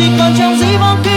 suis 望